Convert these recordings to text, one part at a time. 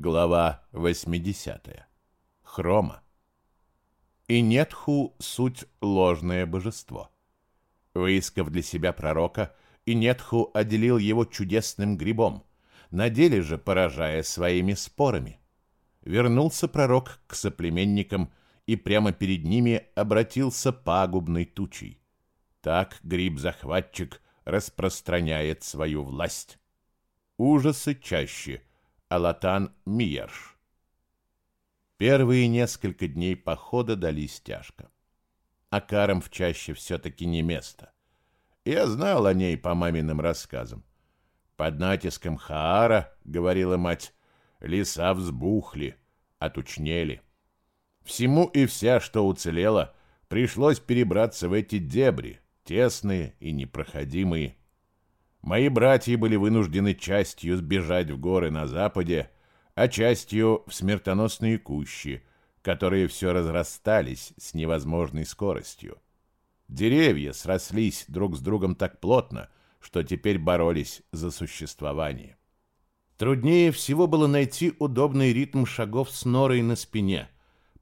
Глава 80. Хрома. И Нетху — суть ложное божество. Выискав для себя пророка, Инетху отделил его чудесным грибом, на деле же поражая своими спорами. Вернулся пророк к соплеменникам и прямо перед ними обратился пагубной тучей. Так гриб-захватчик распространяет свою власть. Ужасы чаще — Алатан Миерш. Первые несколько дней похода дались тяжко. Карам в чаще все-таки не место. Я знал о ней по маминым рассказам. Под натиском Хаара, говорила мать, леса взбухли, отучнели. Всему и вся, что уцелело, пришлось перебраться в эти дебри, тесные и непроходимые. Мои братья были вынуждены частью сбежать в горы на западе, а частью в смертоносные кущи, которые все разрастались с невозможной скоростью. Деревья срослись друг с другом так плотно, что теперь боролись за существование. Труднее всего было найти удобный ритм шагов с норой на спине.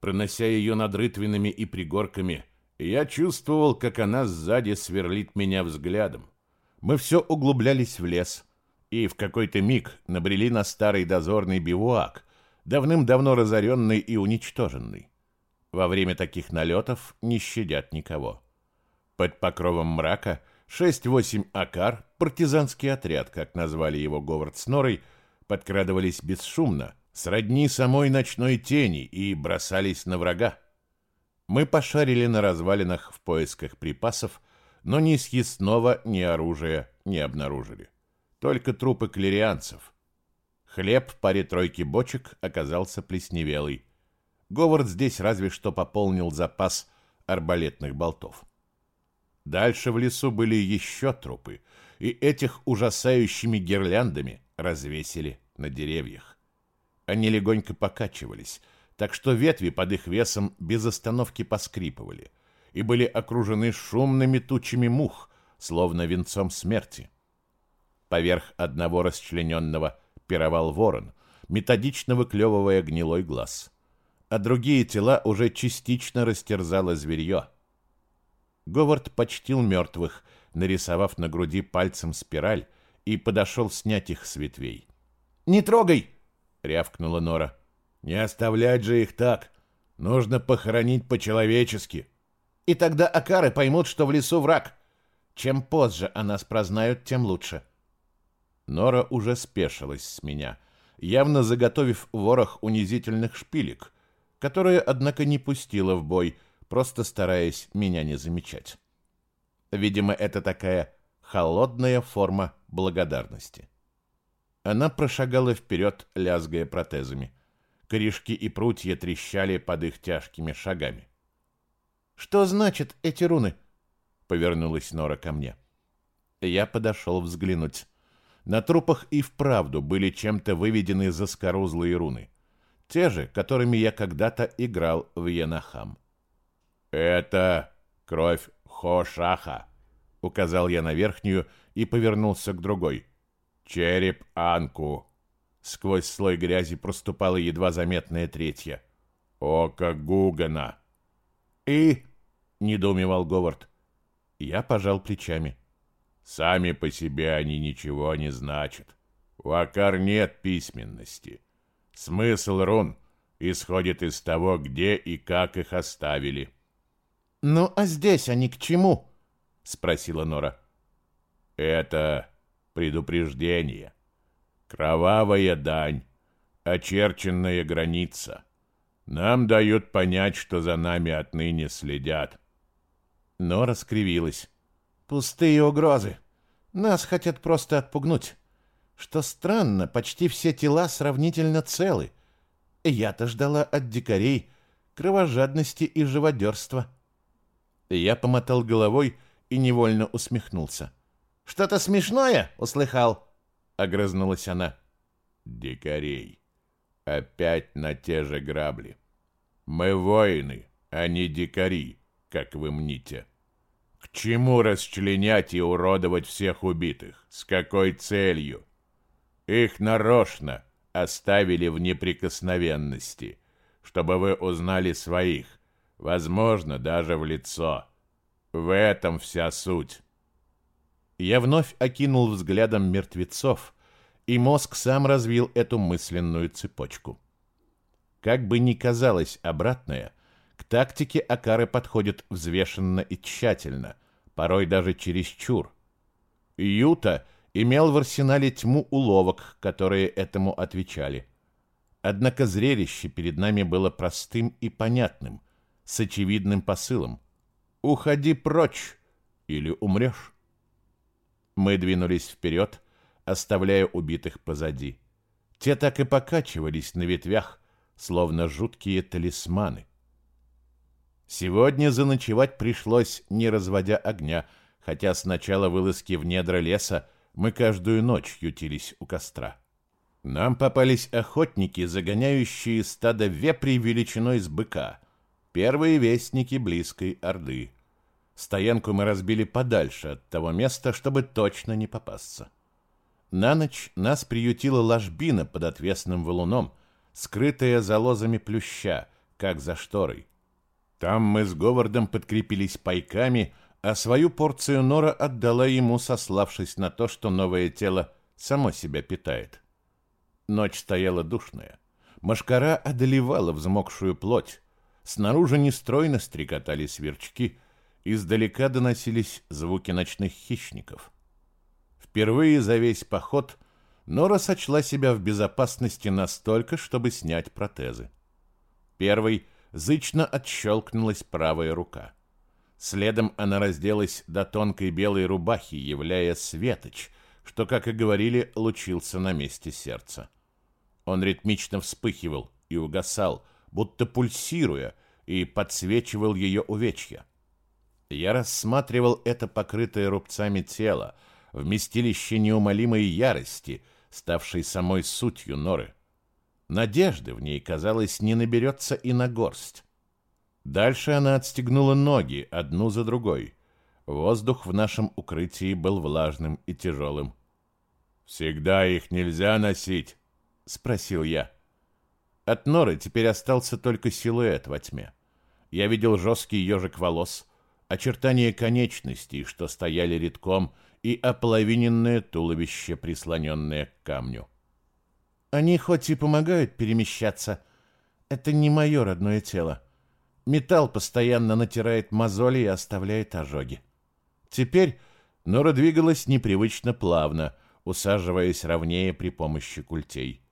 Пронося ее над рытвинами и пригорками, я чувствовал, как она сзади сверлит меня взглядом мы все углублялись в лес и в какой-то миг набрели на старый дозорный бивуак, давным-давно разоренный и уничтоженный. Во время таких налетов не щадят никого. Под покровом мрака 6-8 акар, партизанский отряд, как назвали его Говард с Норой, подкрадывались бесшумно, сродни самой ночной тени и бросались на врага. Мы пошарили на развалинах в поисках припасов, но ни съестного, ни оружия не обнаружили. Только трупы клерианцев. Хлеб в паре-тройки бочек оказался плесневелый. Говард здесь разве что пополнил запас арбалетных болтов. Дальше в лесу были еще трупы, и этих ужасающими гирляндами развесили на деревьях. Они легонько покачивались, так что ветви под их весом без остановки поскрипывали — и были окружены шумными тучами мух, словно венцом смерти. Поверх одного расчлененного пировал ворон, методично выклевывая гнилой глаз. А другие тела уже частично растерзало зверье. Говард почтил мертвых, нарисовав на груди пальцем спираль, и подошел снять их с ветвей. «Не трогай!» — рявкнула Нора. «Не оставлять же их так! Нужно похоронить по-человечески!» И тогда акары поймут, что в лесу враг. Чем позже о нас прознают, тем лучше. Нора уже спешилась с меня, явно заготовив ворох унизительных шпилек, которые, однако, не пустила в бой, просто стараясь меня не замечать. Видимо, это такая холодная форма благодарности. Она прошагала вперед, лязгая протезами. Корешки и прутья трещали под их тяжкими шагами. Что значат эти руны? Повернулась Нора ко мне. Я подошел взглянуть. На трупах и вправду были чем-то выведены заскорузлые руны. Те же, которыми я когда-то играл в Янахам. «Это кровь Хошаха», — указал я на верхнюю и повернулся к другой. «Череп Анку». Сквозь слой грязи проступала едва заметная третья. «Око Гугана». «И?» — недоумевал Говард. Я пожал плечами. «Сами по себе они ничего не значат. У Акар нет письменности. Смысл рун исходит из того, где и как их оставили». «Ну, а здесь они к чему?» — спросила Нора. «Это предупреждение. Кровавая дань, очерченная граница». Нам дают понять, что за нами отныне следят. Но раскривилась. Пустые угрозы. Нас хотят просто отпугнуть. Что странно, почти все тела сравнительно целы. Я-то ждала от дикарей кровожадности и живодерства. Я помотал головой и невольно усмехнулся. «Что-то смешное?» — услыхал. Огрызнулась она. «Дикарей». Опять на те же грабли. Мы воины, а не дикари, как вы мните. К чему расчленять и уродовать всех убитых? С какой целью? Их нарочно оставили в неприкосновенности, чтобы вы узнали своих, возможно, даже в лицо. В этом вся суть. Я вновь окинул взглядом мертвецов, и мозг сам развил эту мысленную цепочку. Как бы ни казалось обратное, к тактике Акары подходит взвешенно и тщательно, порой даже чересчур. Юта имел в арсенале тьму уловок, которые этому отвечали. Однако зрелище перед нами было простым и понятным, с очевидным посылом. «Уходи прочь, или умрешь». Мы двинулись вперед, оставляя убитых позади. Те так и покачивались на ветвях, словно жуткие талисманы. Сегодня заночевать пришлось, не разводя огня, хотя с начала вылазки в недра леса мы каждую ночь ютились у костра. Нам попались охотники, загоняющие стадо вепрей величиной с быка, первые вестники близкой орды. Стоянку мы разбили подальше от того места, чтобы точно не попасться. На ночь нас приютила ложбина под отвесным валуном, скрытая за лозами плюща, как за шторой. Там мы с Говардом подкрепились пайками, а свою порцию нора отдала ему, сославшись на то, что новое тело само себя питает. Ночь стояла душная. Машкара одолевала взмокшую плоть. Снаружи нестройно стрекотали сверчки — Издалека доносились звуки ночных хищников. Впервые за весь поход Нора сочла себя в безопасности настолько, чтобы снять протезы. Первый зычно отщелкнулась правая рука. Следом она разделась до тонкой белой рубахи, являя светоч, что, как и говорили, лучился на месте сердца. Он ритмично вспыхивал и угасал, будто пульсируя, и подсвечивал ее увечья. Я рассматривал это покрытое рубцами тело, вместилище неумолимой ярости, ставшей самой сутью норы. Надежды в ней, казалось, не наберется и на горсть. Дальше она отстегнула ноги, одну за другой. Воздух в нашем укрытии был влажным и тяжелым. «Всегда их нельзя носить?» — спросил я. От норы теперь остался только силуэт во тьме. Я видел жесткий ежик волос — очертания конечностей, что стояли редком, и ополовиненное туловище, прислоненное к камню. Они хоть и помогают перемещаться, это не мое родное тело. Металл постоянно натирает мозоли и оставляет ожоги. Теперь Нора двигалась непривычно плавно, усаживаясь ровнее при помощи культей.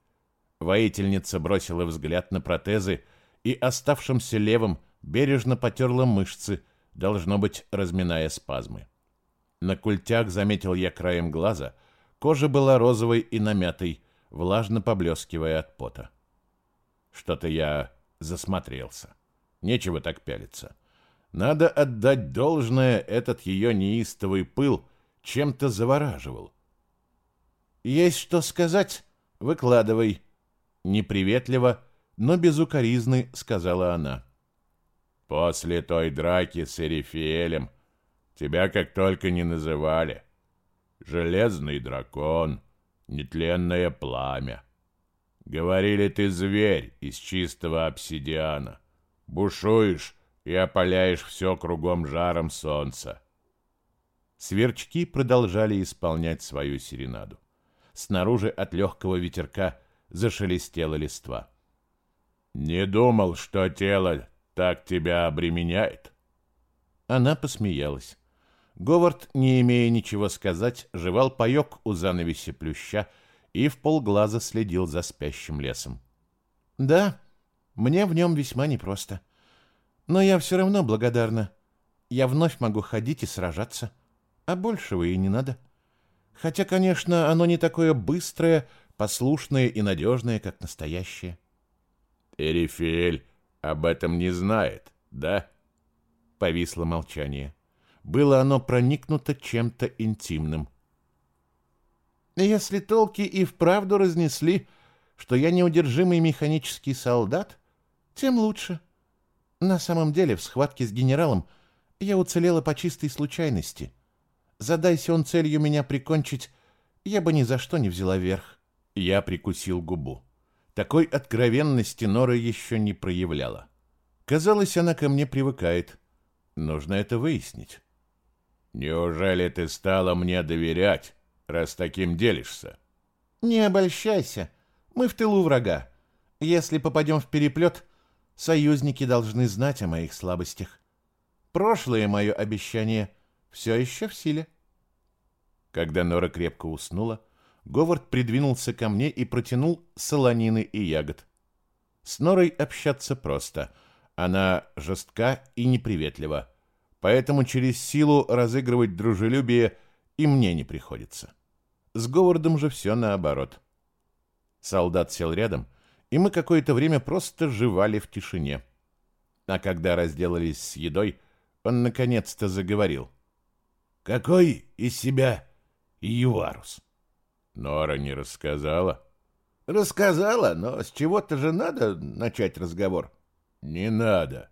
Воительница бросила взгляд на протезы и оставшимся левым бережно потерла мышцы, должно быть, разминая спазмы. На культях заметил я краем глаза, кожа была розовой и намятой, влажно поблескивая от пота. Что-то я засмотрелся. Нечего так пялиться. Надо отдать должное, этот ее неистовый пыл чем-то завораживал. «Есть что сказать? Выкладывай!» Неприветливо, но без укоризны сказала она. После той драки с Эрифиэлем тебя как только не называли. Железный дракон, нетленное пламя. Говорили, ты зверь из чистого обсидиана. Бушуешь и опаляешь все кругом жаром солнца. Сверчки продолжали исполнять свою серенаду. Снаружи от легкого ветерка зашелестела листва. «Не думал, что тело так тебя обременяет?» Она посмеялась. Говард, не имея ничего сказать, жевал паек у занавеси плюща и в полглаза следил за спящим лесом. «Да, мне в нем весьма непросто. Но я все равно благодарна. Я вновь могу ходить и сражаться, а большего и не надо. Хотя, конечно, оно не такое быстрое, послушное и надежное, как настоящее». «Эрифель об этом не знает, да?» Повисло молчание. Было оно проникнуто чем-то интимным. «Если толки и вправду разнесли, что я неудержимый механический солдат, тем лучше. На самом деле в схватке с генералом я уцелела по чистой случайности. Задайся он целью меня прикончить, я бы ни за что не взяла верх». Я прикусил губу. Такой откровенности Нора еще не проявляла. Казалось, она ко мне привыкает. Нужно это выяснить. «Неужели ты стала мне доверять, раз таким делишься?» «Не обольщайся. Мы в тылу врага. Если попадем в переплет, союзники должны знать о моих слабостях. Прошлое мое обещание все еще в силе». Когда Нора крепко уснула, Говард придвинулся ко мне и протянул солонины и ягод. С Норой общаться просто. Она жестка и неприветлива поэтому через силу разыгрывать дружелюбие и мне не приходится. С Говардом же все наоборот. Солдат сел рядом, и мы какое-то время просто жевали в тишине. А когда разделались с едой, он наконец-то заговорил. «Какой из себя Юарус?» Нора не рассказала. «Рассказала, но с чего-то же надо начать разговор». «Не надо».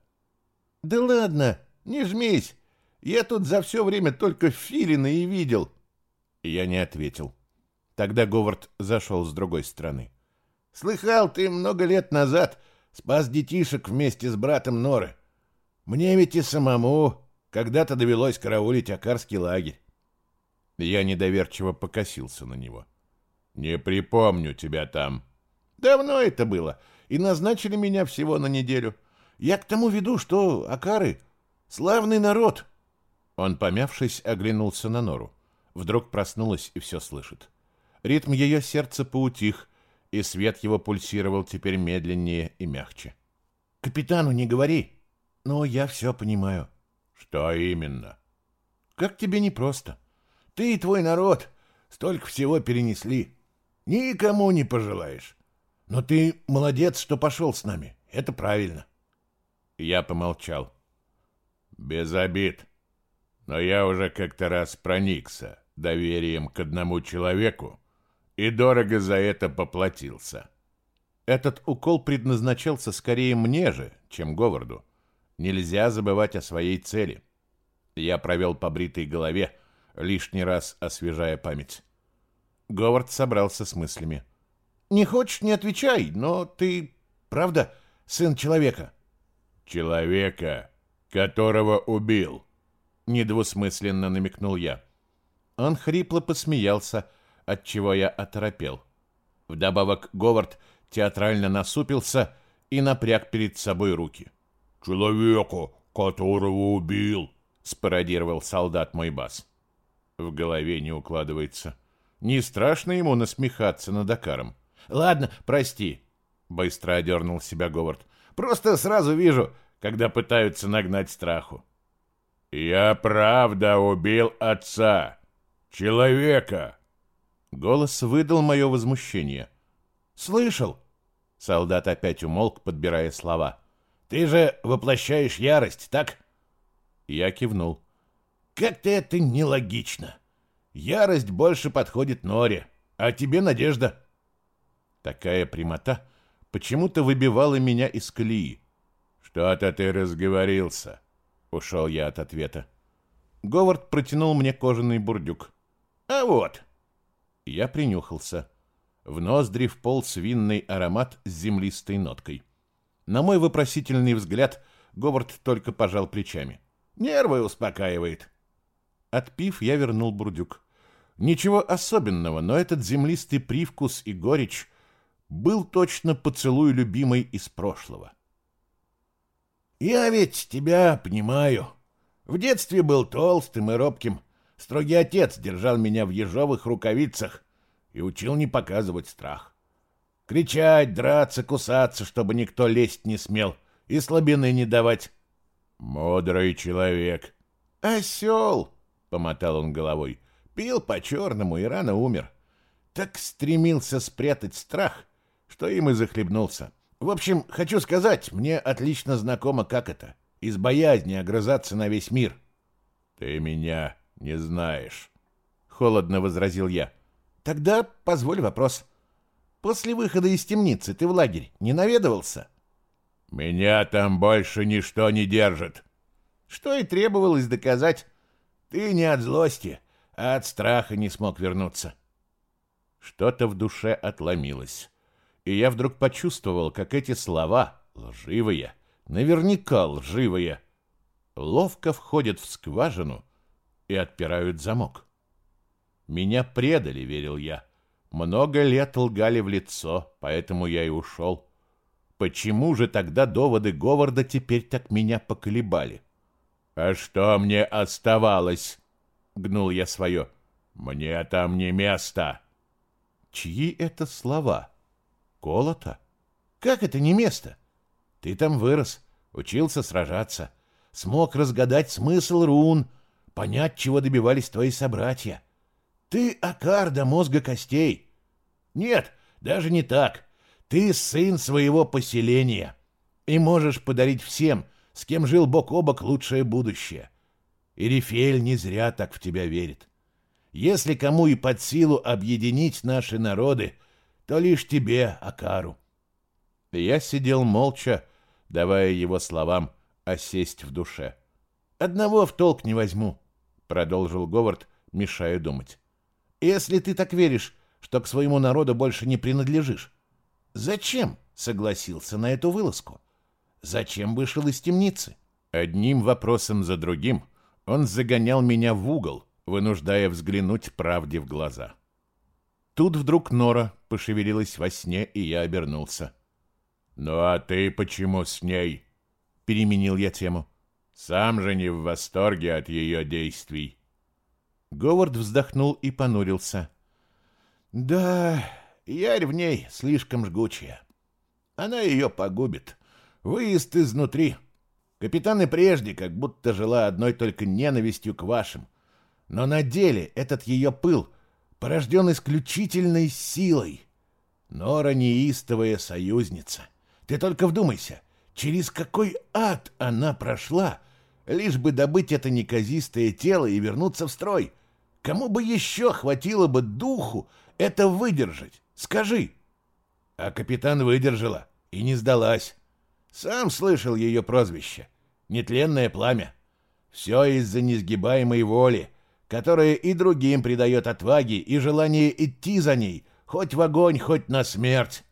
«Да ладно, не жмись. Я тут за все время только филина и видел. Я не ответил. Тогда Говард зашел с другой стороны. Слыхал, ты много лет назад спас детишек вместе с братом Норы. Мне ведь и самому когда-то довелось караулить Акарский лагерь. Я недоверчиво покосился на него. Не припомню тебя там. Давно это было, и назначили меня всего на неделю. Я к тому веду, что Акары Славный народ!» Он, помявшись, оглянулся на Нору. Вдруг проснулась и все слышит. Ритм ее сердца поутих, и свет его пульсировал теперь медленнее и мягче. «Капитану не говори, но я все понимаю». «Что именно?» «Как тебе непросто. Ты и твой народ столько всего перенесли. Никому не пожелаешь. Но ты молодец, что пошел с нами. Это правильно». Я помолчал. Без обид. Но я уже как-то раз проникся доверием к одному человеку и дорого за это поплатился. Этот укол предназначался скорее мне же, чем Говарду. Нельзя забывать о своей цели. Я провел по бритой голове, лишний раз освежая память. Говард собрался с мыслями. «Не хочешь, не отвечай, но ты, правда, сын человека?» «Человека, которого убил, недвусмысленно намекнул я. Он хрипло посмеялся, от чего я оторопел. Вдобавок Говард театрально насупился и напряг перед собой руки. «Человека, которого убил!» — спародировал солдат мой бас. В голове не укладывается. Не страшно ему насмехаться над Дакаром. «Ладно, прости», — быстро одернул себя Говард. «Просто сразу вижу, когда пытаются нагнать страху. «Я правда убил отца, человека!» Голос выдал мое возмущение. «Слышал?» Солдат опять умолк, подбирая слова. «Ты же воплощаешь ярость, так?» Я кивнул. «Как-то это нелогично. Ярость больше подходит Норе, а тебе надежда». Такая прямота почему-то выбивала меня из колеи. «Что-то ты разговорился», — ушел я от ответа. Говард протянул мне кожаный бурдюк. «А вот». Я принюхался. В ноздри вполз винный аромат с землистой ноткой. На мой вопросительный взгляд Говард только пожал плечами. «Нервы успокаивает». Отпив, я вернул бурдюк. Ничего особенного, но этот землистый привкус и горечь был точно поцелуй любимой из прошлого. Я ведь тебя понимаю. В детстве был толстым и робким. Строгий отец держал меня в ежовых рукавицах и учил не показывать страх. Кричать, драться, кусаться, чтобы никто лезть не смел, и слабины не давать. Мудрый человек. Осел, — помотал он головой, — пил по-черному и рано умер. Так стремился спрятать страх, что им и захлебнулся. — в общем, хочу сказать, мне отлично знакомо, как это. Из боязни огрызаться на весь мир. Ты меня не знаешь, холодно возразил я. Тогда позволь вопрос. После выхода из темницы ты в лагерь не наведывался? Меня там больше ничто не держит. Что и требовалось доказать. Ты не от злости, а от страха не смог вернуться. Что-то в душе отломилось и я вдруг почувствовал, как эти слова, лживые, наверняка лживые, ловко входят в скважину и отпирают замок. Меня предали, верил я. Много лет лгали в лицо, поэтому я и ушел. Почему же тогда доводы Говарда теперь так меня поколебали? А что мне оставалось? Гнул я свое. Мне там не место. Чьи это слова? Колота? Как это не место? Ты там вырос, учился сражаться, смог разгадать смысл рун, понять, чего добивались твои собратья. Ты Акар до мозга костей. Нет, даже не так. Ты сын своего поселения и можешь подарить всем, с кем жил бок о бок, лучшее будущее. И Рифель не зря так в тебя верит. Если кому и под силу объединить наши народы, то лишь тебе, Акару. Я сидел молча, давая его словам осесть в душе. «Одного в толк не возьму», — продолжил Говард, мешая думать. Если ты так веришь, что к своему народу больше не принадлежишь, зачем согласился на эту вылазку? Зачем вышел из темницы? Одним вопросом за другим он загонял меня в угол, вынуждая взглянуть правде в глаза. Тут вдруг Нора пошевелилась во сне, и я обернулся. «Ну а ты почему с ней?» — переменил я тему. «Сам же не в восторге от ее действий». Говард вздохнул и понурился. «Да, ярь в ней слишком жгучая. Она ее погубит. Выезд изнутри. Капитан и прежде как будто жила одной только ненавистью к вашим. Но на деле этот ее пыл порожден исключительной силой. Нора неистовая союзница. Ты только вдумайся, через какой ад она прошла, лишь бы добыть это неказистое тело и вернуться в строй — Кому бы еще хватило бы духу это выдержать? Скажи. А капитан выдержала и не сдалась. Сам слышал ее прозвище. Нетленное пламя. Все из-за несгибаемой воли, которая и другим придает отваги и желание идти за ней, хоть в огонь, хоть на смерть.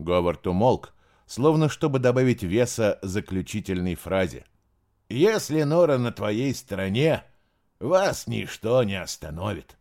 Говард умолк, словно чтобы добавить веса заключительной фразе. «Если Нора на твоей стороне, вас ничто не остановит.